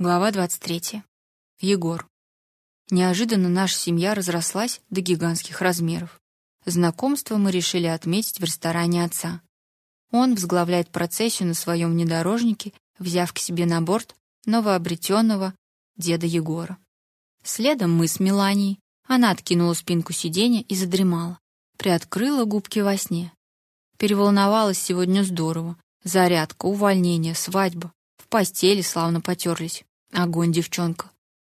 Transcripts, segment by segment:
Глава 23. Егор. Неожиданно наша семья разрослась до гигантских размеров. Знакомство мы решили отметить в ресторане отца. Он возглавляет процессию на своем внедорожнике, взяв к себе на борт новообретенного деда Егора. Следом мы с Миланией. Она откинула спинку сиденья и задремала. Приоткрыла губки во сне. Переволновалась сегодня здорово. Зарядка, увольнение, свадьба. В постели славно потерлись. Огонь, девчонка.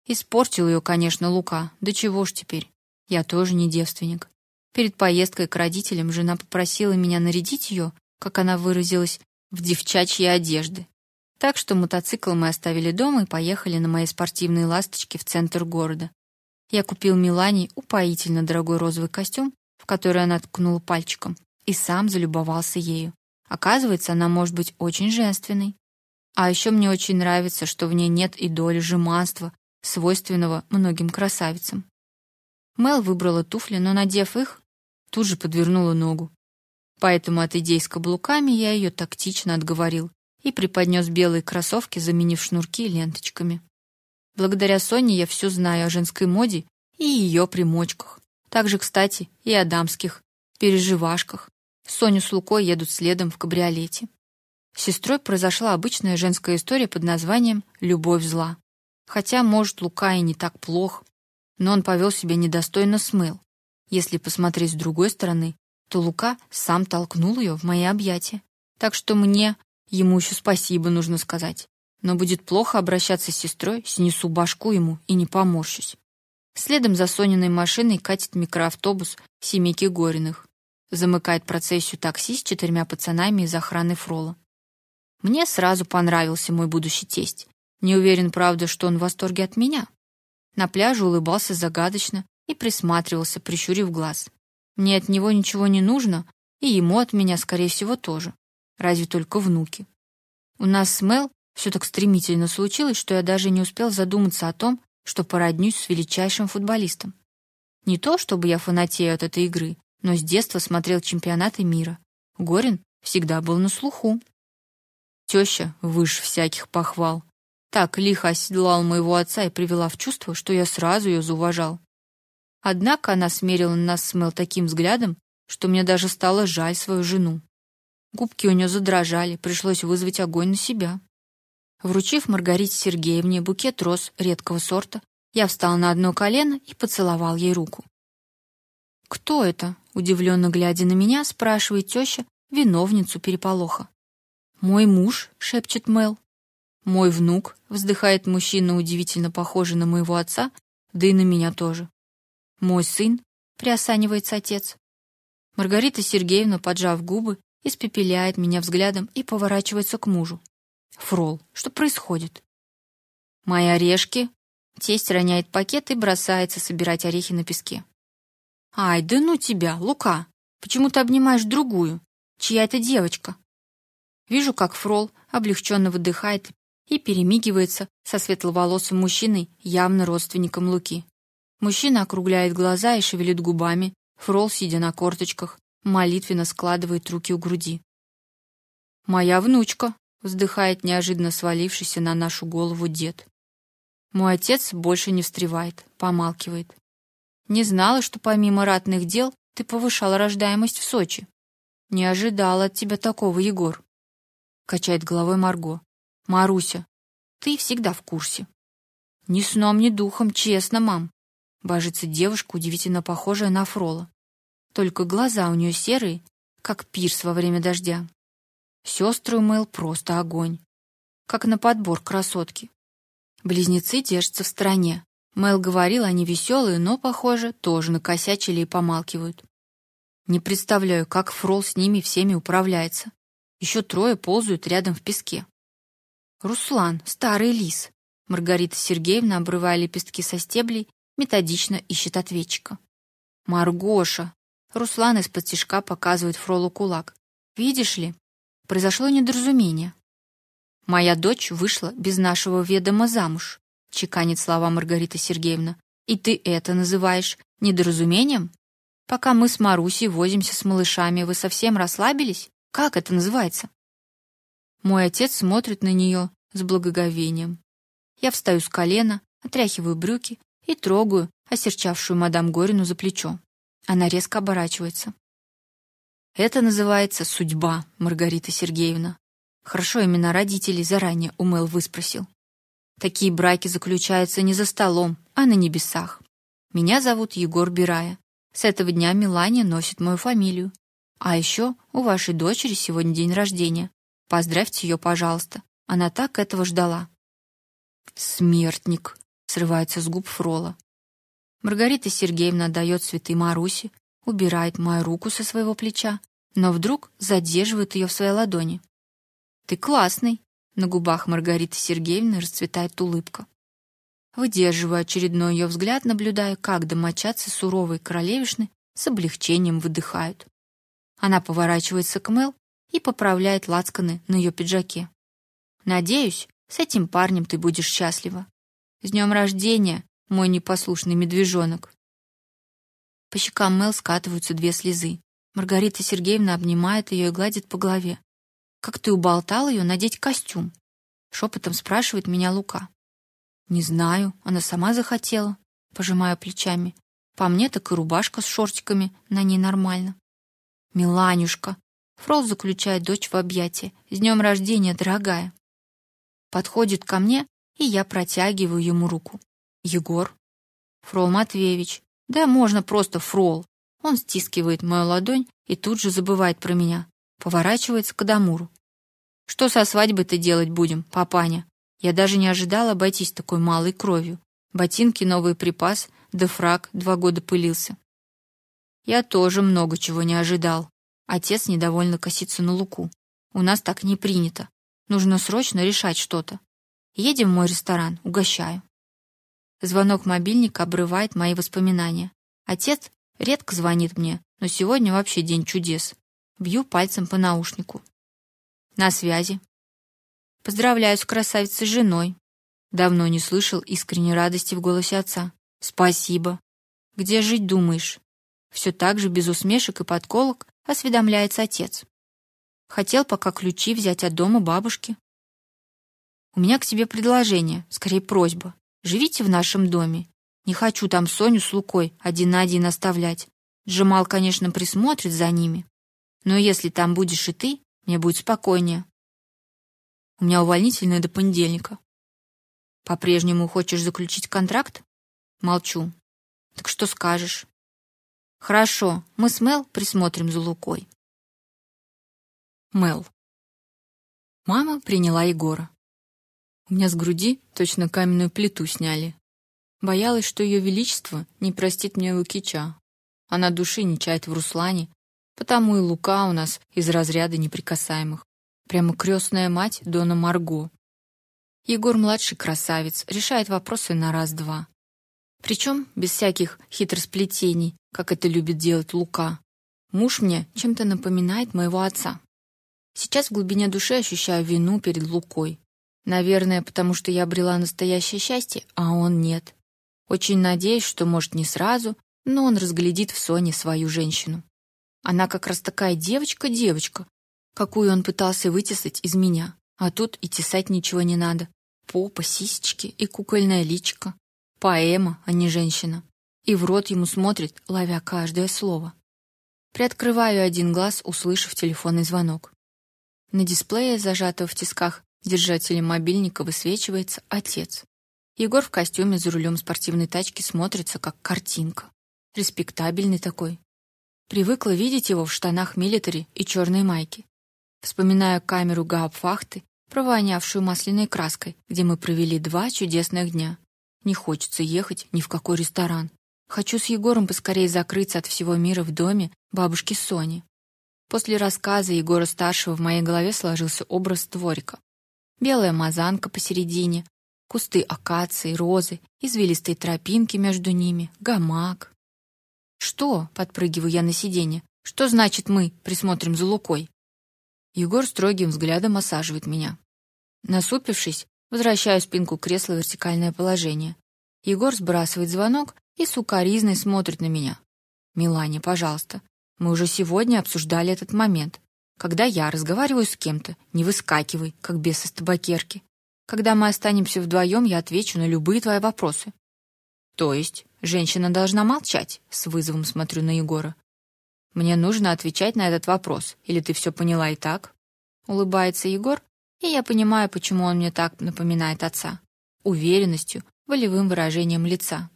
Испортил ее, конечно, Лука. Да чего ж теперь? Я тоже не девственник. Перед поездкой к родителям жена попросила меня нарядить ее, как она выразилась, в девчачьи одежды. Так что мотоцикл мы оставили дома и поехали на моей спортивной ласточке в центр города. Я купил Милане упоительно дорогой розовый костюм, в который она ткнула пальчиком, и сам залюбовался ею. Оказывается, она может быть очень женственной. А еще мне очень нравится, что в ней нет и доли жеманства, свойственного многим красавицам. Мел выбрала туфли, но надев их, тут же подвернула ногу. Поэтому от идей с каблуками я ее тактично отговорил и преподнес белые кроссовки, заменив шнурки ленточками. Благодаря Соне я все знаю о женской моде и ее примочках. Также, кстати, и о дамских переживашках. Соня с Лукой едут следом в кабриолете. С сестрой произошла обычная женская история под названием «Любовь зла». Хотя, может, Лука и не так плох, но он повел себя недостойно с Мэл. Если посмотреть с другой стороны, то Лука сам толкнул ее в мои объятия. Так что мне ему еще спасибо нужно сказать. Но будет плохо обращаться с сестрой, снесу башку ему и не поморщусь. Следом за Сониной машиной катит микроавтобус семейки Гориных. Замыкает процессию такси с четырьмя пацанами из охраны Фрола. Мне сразу понравился мой будущий тесть. Не уверен, правда, что он в восторге от меня. На пляже улыбался загадочно и присматривался, прищурив глаз. Мне от него ничего не нужно, и ему от меня, скорее всего, тоже. Разве только внуки. У нас с Мел все так стремительно случилось, что я даже не успел задуматься о том, что породнюсь с величайшим футболистом. Не то, чтобы я фанатею от этой игры, но с детства смотрел чемпионаты мира. Горин всегда был на слуху. Теща выше всяких похвал. Так лихо оседлала моего отца и привела в чувство, что я сразу ее зауважал. Однако она смерила нас с Мел таким взглядом, что мне даже стало жаль свою жену. Губки у нее задрожали, пришлось вызвать огонь на себя. Вручив Маргарите Сергеевне букет роз редкого сорта, я встал на одно колено и поцеловал ей руку. «Кто это?» — удивленно глядя на меня, спрашивает теща, виновницу переполоха. «Мой муж», — шепчет Мел. «Мой внук», — вздыхает мужчина, удивительно похожий на моего отца, да и на меня тоже. «Мой сын», — приосанивается отец. Маргарита Сергеевна, поджав губы, испепеляет меня взглядом и поворачивается к мужу. «Фрол, что происходит?» «Мои орешки», — тесть роняет пакет и бросается собирать орехи на песке. «Ай, да ну тебя, Лука! Почему ты обнимаешь другую? Чья это девочка?» Вижу, как Фрол облегченно выдыхает и перемигивается со светловолосым мужчиной, явно родственником Луки. Мужчина округляет глаза и шевелит губами. Фрол, сидя на корточках, молитвенно складывает руки у груди. «Моя внучка», — вздыхает неожиданно свалившийся на нашу голову дед. Мой отец больше не встревает, помалкивает. «Не знала, что помимо ратных дел ты повышал рождаемость в Сочи. Не ожидала от тебя такого, Егор качает головой Марго. Маруся, ты всегда в курсе. Ни сном, ни духом, честно, мам. Божится девушка, удивительно похожая на Фрола. Только глаза у нее серые, как пирс во время дождя. Сестры Мэл просто огонь. Как на подбор красотки. Близнецы держатся в стороне. Мэл говорил, они веселые, но, похоже, тоже накосячили и помалкивают. Не представляю, как Фрол с ними всеми управляется. Еще трое ползают рядом в песке. Руслан, старый лис. Маргарита Сергеевна, обрывая лепестки со стеблей, методично ищет ответчика. Маргоша. Руслан из-под тишка показывает Фролу кулак. Видишь ли, произошло недоразумение. Моя дочь вышла без нашего ведома замуж, чеканит слова Маргарита Сергеевна. И ты это называешь недоразумением? Пока мы с Марусей возимся с малышами, вы совсем расслабились? Как это называется? Мой отец смотрит на нее с благоговением. Я встаю с колена, отряхиваю брюки и трогаю осерчавшую мадам Горину за плечо. Она резко оборачивается. Это называется судьба, Маргарита Сергеевна. Хорошо именно родителей заранее у Мэл выспросил. Такие браки заключаются не за столом, а на небесах. Меня зовут Егор Бирая. С этого дня Милания носит мою фамилию. А еще у вашей дочери сегодня день рождения. Поздравьте ее, пожалуйста. Она так этого ждала. Смертник, срывается с губ Фрола. Маргарита Сергеевна дает цветы Марусе, убирает мою руку со своего плеча, но вдруг задерживает ее в своей ладони. Ты классный. На губах Маргариты Сергеевны расцветает улыбка. Выдерживаю очередной ее взгляд, наблюдая, как домочадцы суровой королевишны с облегчением выдыхают. Она поворачивается к Мэл и поправляет лацканы на ее пиджаке. Надеюсь, с этим парнем ты будешь счастлива. С днем рождения, мой непослушный медвежонок. По щекам Мэл скатываются две слезы. Маргарита Сергеевна обнимает ее и гладит по голове. Как ты уболтал ее надеть костюм? Шепотом спрашивает меня Лука. Не знаю, она сама захотела, пожимая плечами. По мне так и рубашка с шортиками на ней нормально. Миланюшка, Фрол заключает дочь в объятия. С днем рождения, дорогая. Подходит ко мне, и я протягиваю ему руку. Егор. Фрол Матвеевич. Да можно просто Фрол. Он стискивает мою ладонь и тут же забывает про меня. Поворачивается к Адамуру. Что со свадьбой-то делать будем, папаня? Я даже не ожидала обойтись такой малой кровью. Ботинки, новый припас, да фрак два года пылился. Я тоже много чего не ожидал. Отец недовольно косится на Луку. У нас так не принято. Нужно срочно решать что-то. Едем в мой ресторан, угощаю. Звонок мобильника обрывает мои воспоминания. Отец редко звонит мне, но сегодня вообще день чудес. Бью пальцем по наушнику. На связи. Поздравляю с красавицей женой. Давно не слышал искренней радости в голосе отца. Спасибо. Где жить думаешь? Все так же без усмешек и подколок осведомляется отец. Хотел пока ключи взять от дома бабушки. У меня к тебе предложение, скорее просьба. Живите в нашем доме. Не хочу там Соню с Лукой один на один оставлять. Джамал, конечно, присмотрит за ними. Но если там будешь и ты, мне будет спокойнее. У меня увольнительное до понедельника. По-прежнему хочешь заключить контракт? Молчу. Так что скажешь? Хорошо, мы с Мел присмотрим за Лукой. Мел. Мама приняла Егора. У меня с груди точно каменную плиту сняли. Боялась, что ее величество не простит мне Лукича. Она души не чает в Руслане, потому и Лука у нас из разряда неприкасаемых. Прямо крестная мать Дона Марго. Егор младший красавец, решает вопросы на раз-два. Причем без всяких хитросплетений, как это любит делать Лука. Муж мне чем-то напоминает моего отца. Сейчас в глубине души ощущаю вину перед Лукой. Наверное, потому что я обрела настоящее счастье, а он нет. Очень надеюсь, что, может, не сразу, но он разглядит в Соне свою женщину. Она как раз такая девочка-девочка, какую он пытался вытесать из меня. А тут и тесать ничего не надо. Попа, сисечки и кукольное личико. Поэма, а не женщина. И в рот ему смотрит, ловя каждое слово. Приоткрываю один глаз, услышав телефонный звонок. На дисплее, зажатого в тисках держателем мобильника, высвечивается отец. Егор в костюме за рулем спортивной тачки смотрится как картинка. Респектабельный такой. Привыкла видеть его в штанах милитари и черной майке. Вспоминаю камеру гауптвахты, провонявшую масляной краской, где мы провели два чудесных дня. Не хочется ехать ни в какой ресторан. Хочу с Егором поскорее закрыться от всего мира в доме бабушки Сони. После рассказа Егора старшего в моей голове сложился образ дворика. Белая мазанка посередине, кусты акации, розы, извилистые тропинки между ними, гамак. Что? подпрыгиваю я на сиденье. Что значит мы присмотрим за Лукой? Егор строгим взглядом осаживает меня. Насупившись, возвращаю спинку кресла в вертикальное положение. Егор сбрасывает звонок и сукаризной смотрит на меня. Милане, пожалуйста, мы уже сегодня обсуждали этот момент. Когда я разговариваю с кем-то, не выскакивай, как бес из табакерки. Когда мы останемся вдвоем, я отвечу на любые твои вопросы. То есть, женщина должна молчать? С вызовом смотрю на Егора. Мне нужно отвечать на этот вопрос, или ты все поняла и так? Улыбается Егор, и я понимаю, почему он мне так напоминает отца. Уверенностью, волевым выражением лица.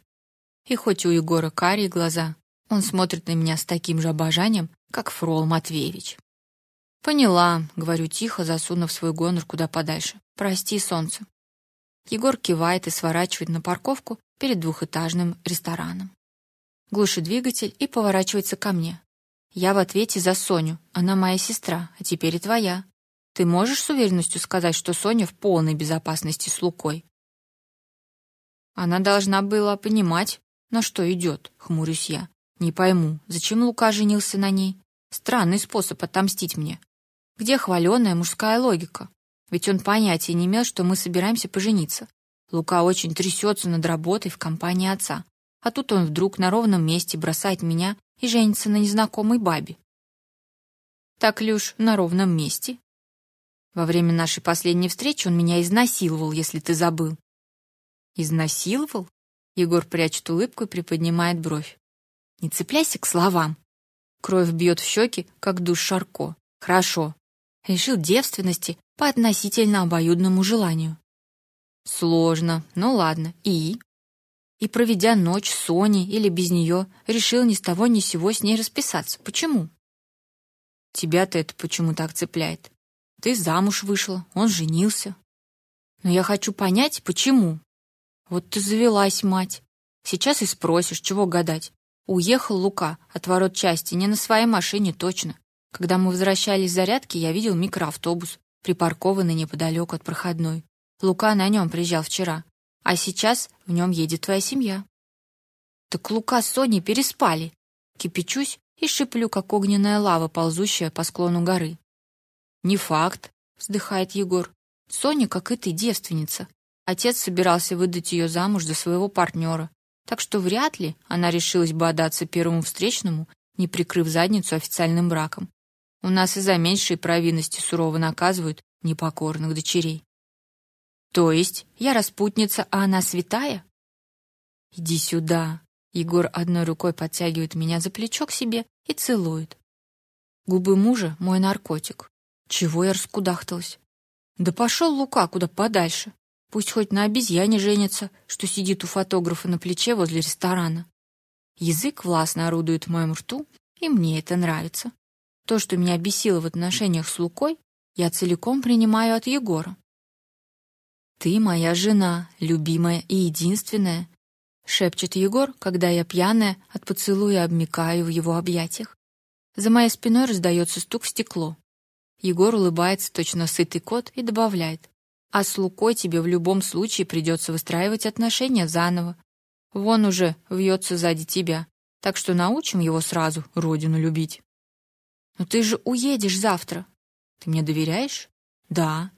И хоть у Егора карие глаза, он смотрит на меня с таким же обожанием, как Фрол Матвеевич. Поняла, говорю тихо, засунув свой гонор куда подальше. Прости, солнце. Егор кивает и сворачивает на парковку перед двухэтажным рестораном. Глушит двигатель и поворачивается ко мне. Я в ответе за Соню. Она моя сестра, а теперь и твоя. Ты можешь с уверенностью сказать, что Соня в полной безопасности с Лукой? Она должна была понимать, на что идет, хмурюсь я. Не пойму, зачем Лука женился на ней? Странный способ отомстить мне. Где хваленая мужская логика? Ведь он понятия не имел, что мы собираемся пожениться. Лука очень трясется над работой в компании отца. А тут он вдруг на ровном месте бросает меня и женится на незнакомой бабе. Так ли уж на ровном месте? Во время нашей последней встречи он меня изнасиловал, если ты забыл. Изнасиловал? Егор прячет улыбку и приподнимает бровь. Не цепляйся к словам. Кровь бьет в щеки, как душ Шарко. Хорошо, Решил девственности по относительно обоюдному желанию. Сложно, но ладно. И и проведя ночь с Соней или без нее, решил ни с того ни с сего с ней расписаться. Почему? Тебя-то это почему так цепляет? Ты замуж вышла, он женился. Но я хочу понять, почему. Вот ты завелась, мать. Сейчас и спросишь, чего гадать. Уехал Лука от ворот части не на своей машине точно. Когда мы возвращались с зарядки, я видел микроавтобус, припаркованный неподалеку от проходной. Лука на нем приезжал вчера, а сейчас в нем едет твоя семья. Так Лука с Соней переспали. Кипячусь и шиплю, как огненная лава, ползущая по склону горы. Не факт, вздыхает Егор. Соня, как и ты, девственница. Отец собирался выдать ее замуж за своего партнера, так что вряд ли она решилась бы отдаться первому встречному, не прикрыв задницу официальным браком. У нас и за меньшие провинности сурово наказывают непокорных дочерей. То есть я распутница, а она святая? Иди сюда. Егор одной рукой подтягивает меня за плечо к себе и целует. Губы мужа мой наркотик. Чего я раскудахталась? Да пошел Лука куда подальше. Пусть хоть на обезьяне женится, что сидит у фотографа на плече возле ресторана. Язык властно орудует в моем рту, и мне это нравится. То, что меня бесило в отношениях с Лукой, я целиком принимаю от Егора. Ты моя жена, любимая и единственная, шепчет Егор, когда я пьяная от поцелуя обмякаю в его объятиях. За моей спиной раздается стук в стекло. Егор улыбается, точно сытый кот, и добавляет: "А с Лукой тебе в любом случае придется выстраивать отношения заново. Вон уже вьется сзади тебя, так что научим его сразу родину любить". Но ты же уедешь завтра. Ты мне доверяешь? Да.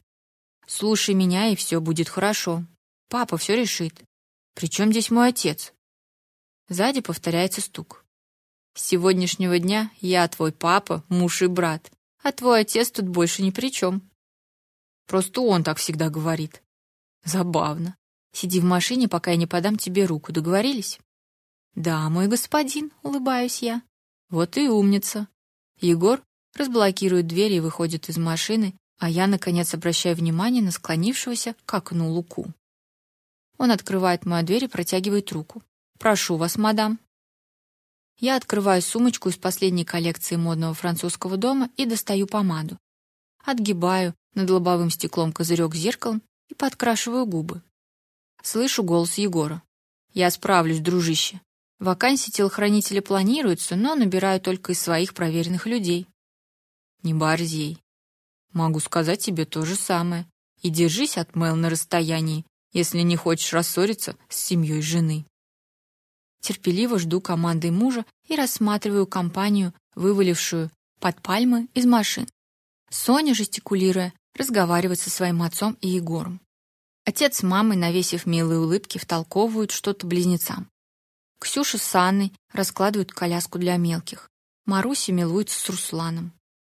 Слушай меня, и все будет хорошо. Папа все решит. Причем здесь мой отец? Сзади повторяется стук. С сегодняшнего дня я твой папа, муж и брат, а твой отец тут больше ни при чем. Просто он так всегда говорит. Забавно. Сиди в машине, пока я не подам тебе руку. Договорились? Да, мой господин, улыбаюсь я. Вот и умница. Егор разблокирует дверь и выходит из машины, а я наконец обращаю внимание на склонившегося к окну Луку. Он открывает мою дверь и протягивает руку. Прошу вас, мадам. Я открываю сумочку из последней коллекции модного французского дома и достаю помаду. Отгибаю над лобовым стеклом козырек с зеркалом и подкрашиваю губы. Слышу голос Егора. Я справлюсь, дружище. Вакансии телохранителя планируются, но набираю только из своих проверенных людей. Не борзей. Могу сказать тебе то же самое. И держись от Мэл на расстоянии, если не хочешь рассориться с семьей жены. Терпеливо жду команды мужа и рассматриваю компанию, вывалившую под пальмы из машин. Соня, жестикулируя, разговаривает со своим отцом и Егором. Отец с мамой, навесив милые улыбки, втолковывают что-то близнецам. Ксюша с Анной раскладывают коляску для мелких. Маруся милуется с Русланом.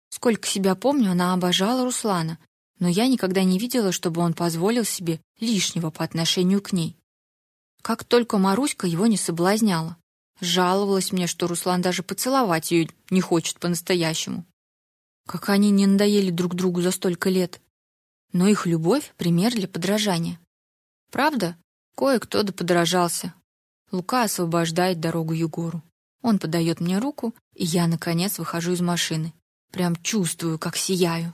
Сколько себя помню, она обожала Руслана. но я никогда не видела, чтобы он позволил себе лишнего по отношению к ней. Как только Маруська его не соблазняла, жаловалась мне, что Руслан даже поцеловать ее не хочет по-настоящему. Как они не надоели друг другу за столько лет. Но их любовь пример для подражания. Правда, кое-кто да подражался. Лука освобождает дорогу Егору. Он подает мне руку, и я наконец выхожу из машины. Прям чувствую, как сияю.